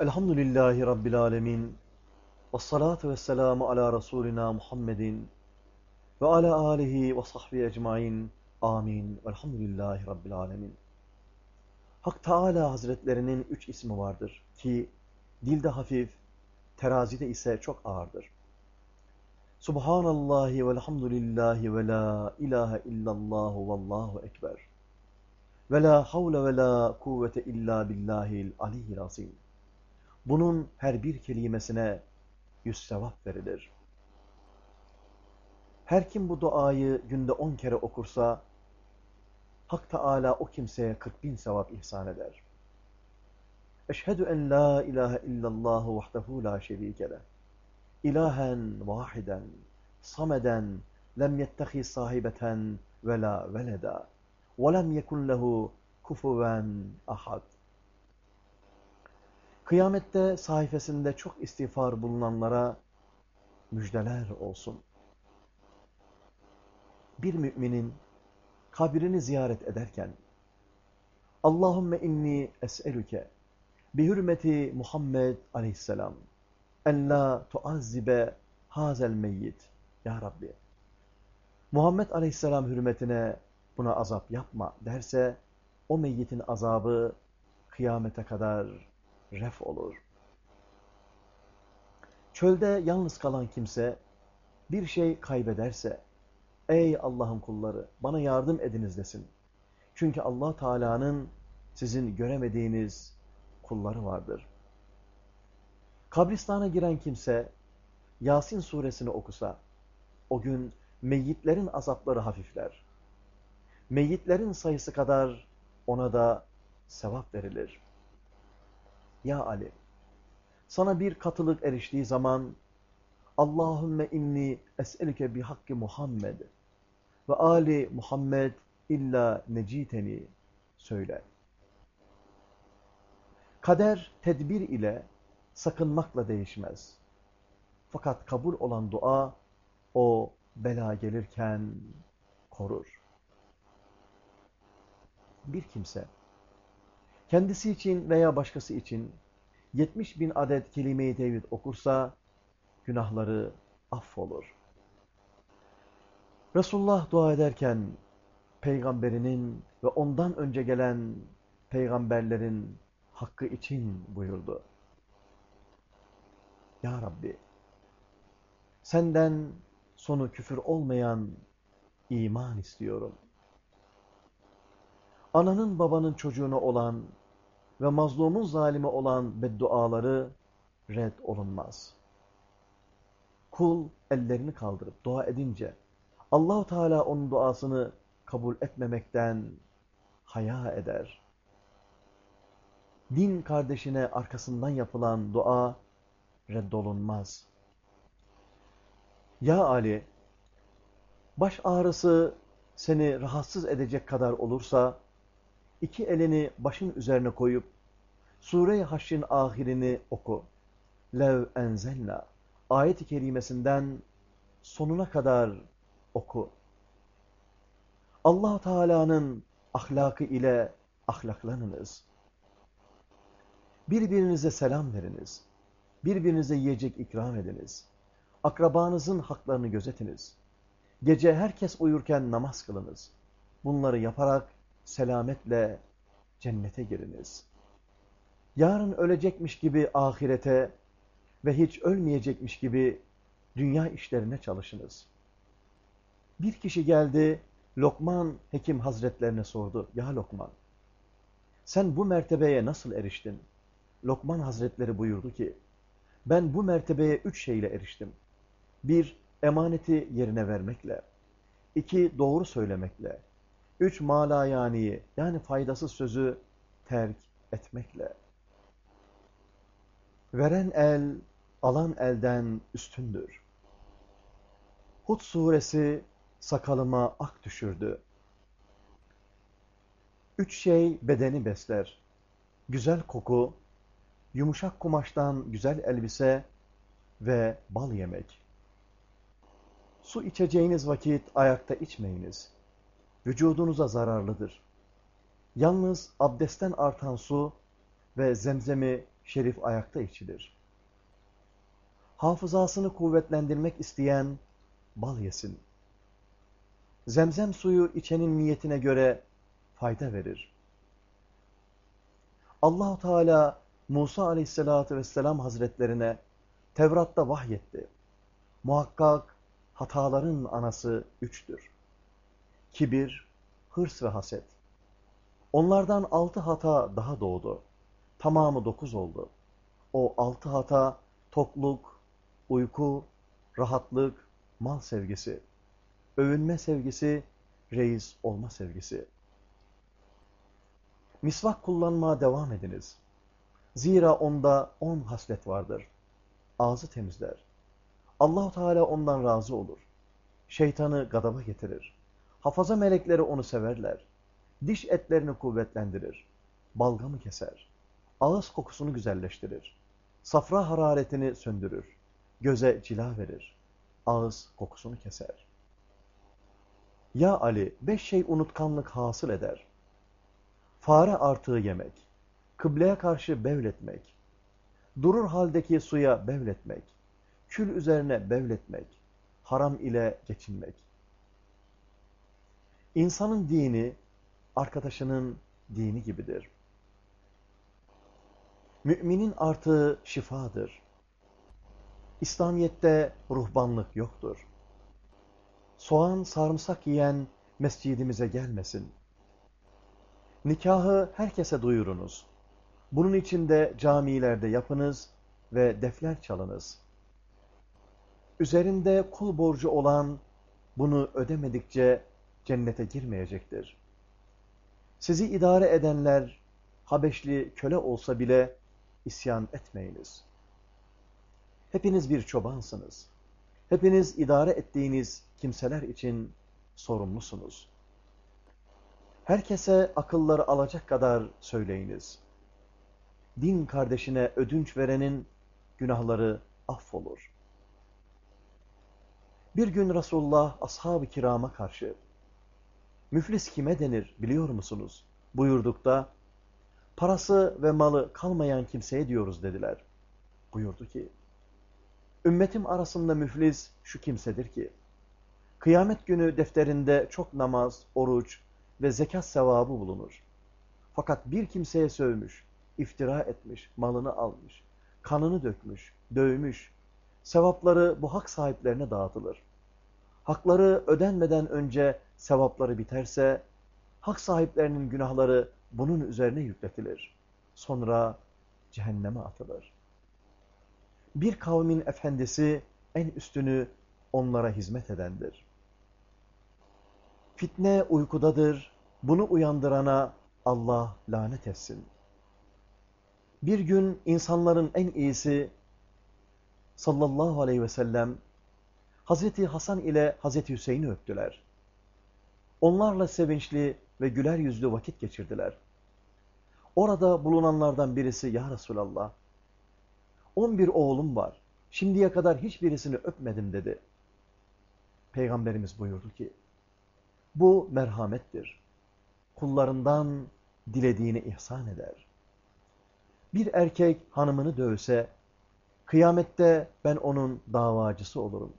Elhamdülillahi Rabbil Alemin. Ve salatu ve selamu ala Resulina Muhammedin ve ala alihi ve sahbihi ecmain. Amin. Velhamdülillahi Rabbil Alemin. Hak Teala Hazretlerinin üç ismi vardır ki dilde hafif, terazide ise çok ağırdır. Subhanallahi velhamdülillahi ve la ilahe illallahu vallahu ekber. Ve la havle ve la kuvvete illa billahil aliyyil azim. Bunun her bir kelimesine yüz sevap verilir. Her kim bu duayı günde on kere okursa, Hak Teala o kimseye kırk bin sevap ihsan eder. Eşhedü en la ilahe illallah vahdehu la şerike leh. İlahen vahiden, sameden, lem yettehi sahibeten ve la veleda. Ve lem yekun lehu kufuven ahad. Kıyamette sayfasında çok istiğfar bulunanlara müjdeler olsun. Bir müminin kabrini ziyaret ederken Allahümme inni es'elüke bi hürmeti Muhammed aleyhisselam en la tuazzibe hazel meyyit ya Rabbi Muhammed aleyhisselam hürmetine buna azap yapma derse o meyyitin azabı kıyamete kadar ref olur. Çölde yalnız kalan kimse bir şey kaybederse ey Allah'ın kulları bana yardım ediniz desin. Çünkü Allah Teala'nın sizin göremediğiniz kulları vardır. Kabristana giren kimse Yasin suresini okusa o gün meyyitlerin azapları hafifler. Meyyitlerin sayısı kadar ona da sevap verilir. Ya Ali, sana bir katılık eriştiği zaman Allahümme inni es'elüke bi hakkı Muhammed ve Ali Muhammed illa neciteni söyle. Kader tedbir ile sakınmakla değişmez. Fakat kabul olan dua o bela gelirken korur. Bir kimse kendisi için veya başkası için 70 bin adet kelime-i tevhid okursa günahları affolur. Resulullah dua ederken peygamberinin ve ondan önce gelen peygamberlerin hakkı için buyurdu. Ya Rabbi, senden sonu küfür olmayan iman istiyorum. Ananın babanın çocuğuna olan ve mazlumun zalimi olan bedduaları red olunmaz. Kul ellerini kaldırıp dua edince Allahu Teala onun duasını kabul etmemekten haya eder. Din kardeşine arkasından yapılan dua reddolunmaz. Ya Ali, baş ağrısı seni rahatsız edecek kadar olursa, iki elini başın üzerine koyup, Sure-i Haşr'in ahirini oku. Lev enzelna ayet-i kerimesinden sonuna kadar oku. allah Teala'nın ahlakı ile ahlaklanınız. Birbirinize selam veriniz. Birbirinize yiyecek ikram ediniz. Akrabanızın haklarını gözetiniz. Gece herkes uyurken namaz kılınız. Bunları yaparak selametle cennete giriniz. Yarın ölecekmiş gibi ahirete ve hiç ölmeyecekmiş gibi dünya işlerine çalışınız. Bir kişi geldi, Lokman Hekim Hazretlerine sordu. Ya Lokman, sen bu mertebeye nasıl eriştin? Lokman Hazretleri buyurdu ki, ben bu mertebeye üç şeyle eriştim. Bir, emaneti yerine vermekle. iki doğru söylemekle. Üç, malayaniyi yani faydasız sözü terk etmekle. Veren el, alan elden üstündür. Hud suresi sakalıma ak düşürdü. Üç şey bedeni besler. Güzel koku, yumuşak kumaştan güzel elbise ve bal yemek. Su içeceğiniz vakit ayakta içmeyiniz. Vücudunuza zararlıdır. Yalnız abdestten artan su ve zemzemi şerif ayakta içilir. Hafızasını kuvvetlendirmek isteyen bal yesin. Zemzem suyu içenin niyetine göre fayda verir. Allahu Teala Musa Aleyhisselatü Vesselam Hazretlerine Tevrat'ta vahyetti. Muhakkak hataların anası üçtür. Kibir, hırs ve haset. Onlardan altı hata daha doğdu. Tamamı dokuz oldu. O altı hata tokluk, uyku, rahatlık, mal sevgisi, övünme sevgisi, reis olma sevgisi. Misvak kullanmaya devam ediniz. Zira onda on haslet vardır. Ağzı temizler. Allahu Teala ondan razı olur. Şeytanı gadaba getirir. Hafaza melekleri onu severler. Diş etlerini kuvvetlendirir. Balgamı keser. Ağız kokusunu güzelleştirir. Safra hararetini söndürür. Göze cila verir. Ağız kokusunu keser. Ya Ali, beş şey unutkanlık hasıl eder. Fare artığı yemek, kıbleye karşı bevletmek, durur haldeki suya bevletmek, kül üzerine bevletmek, haram ile geçinmek. İnsanın dini, arkadaşının dini gibidir. Müminin artığı şifadır. İslamiyet'te ruhbanlık yoktur. Soğan, sarımsak yiyen mescidimize gelmesin. Nikahı herkese duyurunuz. Bunun için de camilerde yapınız ve defler çalınız. Üzerinde kul borcu olan bunu ödemedikçe cennete girmeyecektir. Sizi idare edenler Habeşli köle olsa bile isyan etmeyiniz. Hepiniz bir çobansınız. Hepiniz idare ettiğiniz kimseler için sorumlusunuz. Herkese akılları alacak kadar söyleyiniz. Din kardeşine ödünç verenin günahları affolur. Bir gün Resulullah ashab-ı kirama karşı müflis kime denir biliyor musunuz? buyurdukta parası ve malı kalmayan kimseye diyoruz dediler. Buyurdu ki ümmetim arasında müflis şu kimsedir ki kıyamet günü defterinde çok namaz, oruç ve zekat sevabı bulunur. Fakat bir kimseye sövmüş, iftira etmiş, malını almış, kanını dökmüş, dövmüş, sevapları bu hak sahiplerine dağıtılır. Hakları ödenmeden önce sevapları biterse, hak sahiplerinin günahları bunun üzerine yükletilir. Sonra cehenneme atılır. Bir kavmin efendisi en üstünü onlara hizmet edendir. Fitne uykudadır, bunu uyandırana Allah lanet etsin. Bir gün insanların en iyisi sallallahu aleyhi ve sellem Hazreti Hasan ile Hazreti Hüseyin'i öptüler. Onlarla sevinçli ve güler yüzlü vakit geçirdiler. Orada bulunanlardan birisi ya Resulallah 11 oğlum var. Şimdiye kadar hiçbirisini öpmedim dedi. Peygamberimiz buyurdu ki bu merhamettir. Kullarından dilediğini ihsan eder. Bir erkek hanımını dövse, kıyamette ben onun davacısı olurum.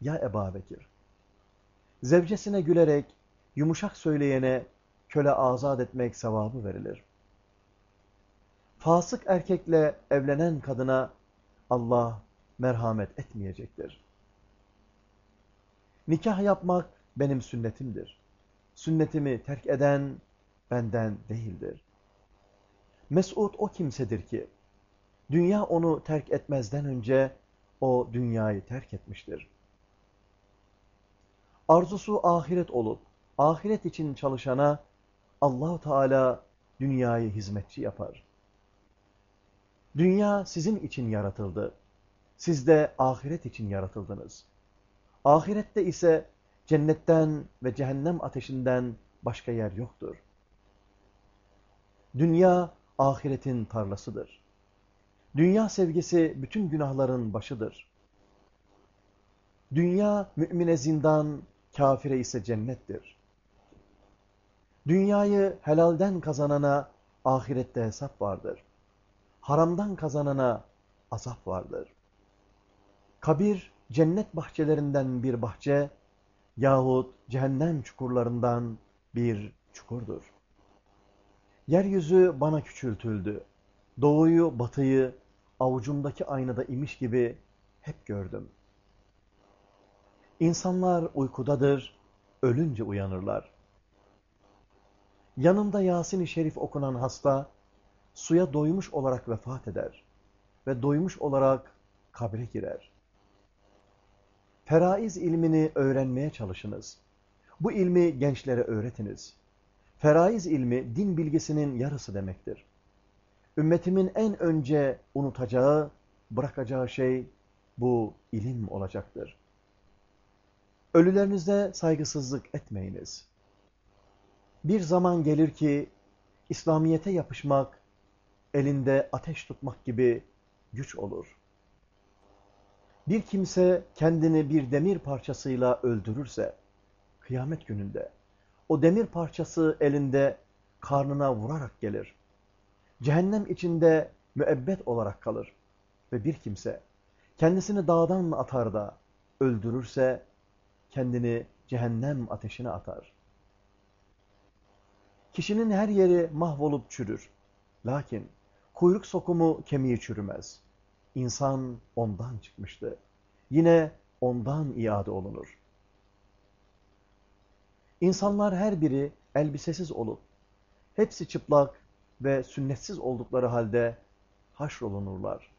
Ya Eba Bekir, zevcesine gülerek yumuşak söyleyene köle azat etmek sevabı verilir. Fasık erkekle evlenen kadına Allah merhamet etmeyecektir. Nikah yapmak benim sünnetimdir. Sünnetimi terk eden benden değildir. Mesud o kimsedir ki, dünya onu terk etmezden önce o dünyayı terk etmiştir. Arzusu ahiret olup, ahiret için çalışana Allahu Teala dünyayı hizmetçi yapar. Dünya sizin için yaratıldı. Siz de ahiret için yaratıldınız. Ahirette ise cennetten ve cehennem ateşinden başka yer yoktur. Dünya ahiretin tarlasıdır. Dünya sevgisi bütün günahların başıdır. Dünya mümine zindan, kafire ise cennettir. Dünyayı helalden kazanana ahirette hesap vardır. haramdan kazanana azap vardır. Kabir cennet bahçelerinden bir bahçe yahut cehennem çukurlarından bir çukurdur. Yeryüzü bana küçültüldü. Doğuyu, batıyı avucumdaki aynada imiş gibi hep gördüm. İnsanlar uykudadır, ölünce uyanırlar. Yanında Yasin-i Şerif okunan hasta, suya doymuş olarak vefat eder ve doymuş olarak kabre girer. Feraiz ilmini öğrenmeye çalışınız. Bu ilmi gençlere öğretiniz. Feraiz ilmi din bilgisinin yarısı demektir. Ümmetimin en önce unutacağı, bırakacağı şey bu ilim olacaktır. Ölülerinize saygısızlık etmeyiniz. Bir zaman gelir ki İslamiyet'e yapışmak, elinde ateş tutmak gibi güç olur. Bir kimse kendini bir demir parçasıyla öldürürse, kıyamet gününde, o demir parçası elinde karnına vurarak gelir. Cehennem içinde müebbet olarak kalır. Ve bir kimse kendisini dağdan atar da öldürürse, kendini cehennem ateşine atar. Kişinin her yeri mahvolup çürür. Lakin kuyruk sokumu kemiği çürümez. İnsan ondan çıkmıştı. Yine ondan iade olunur. İnsanlar her biri elbisesiz olup, hepsi çıplak ve sünnetsiz oldukları halde haşrolunurlar.